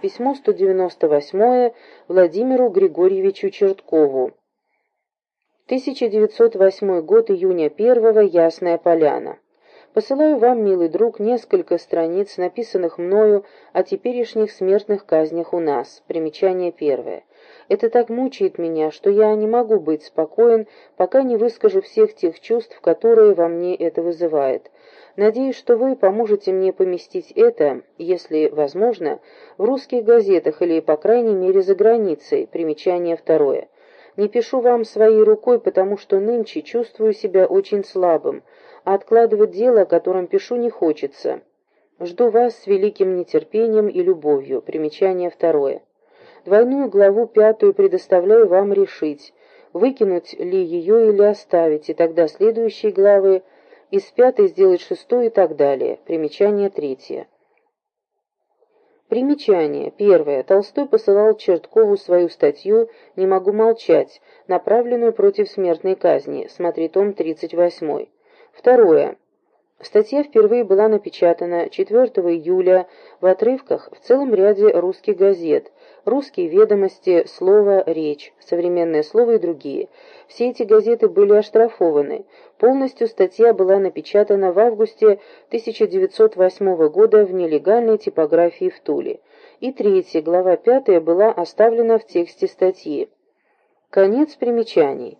Письмо 198 Владимиру Григорьевичу Черткову. 1908 год, июня 1 Ясная Поляна. Посылаю вам, милый друг, несколько страниц, написанных мною о теперешних смертных казнях у нас. Примечание первое. Это так мучает меня, что я не могу быть спокоен, пока не выскажу всех тех чувств, которые во мне это вызывает. Надеюсь, что вы поможете мне поместить это, если возможно, в русских газетах или, по крайней мере, за границей. Примечание второе. Не пишу вам своей рукой, потому что нынче чувствую себя очень слабым, а откладывать дело, о котором пишу, не хочется. Жду вас с великим нетерпением и любовью. Примечание второе. Двойную главу пятую предоставляю вам решить, выкинуть ли ее или оставить, и тогда следующие главы из пятой сделать шестую и так далее. Примечание третье. Примечание. Первое. Толстой посылал Черткову свою статью «Не могу молчать», направленную против смертной казни. Смотри том 38. Второе. Статья впервые была напечатана 4 июля в отрывках в целом ряде русских газет «Русские ведомости», «Слово», «Речь», «Современное слово» и другие. Все эти газеты были оштрафованы. Полностью статья была напечатана в августе 1908 года в нелегальной типографии в Туле. И третья, глава пятая, была оставлена в тексте статьи. Конец примечаний.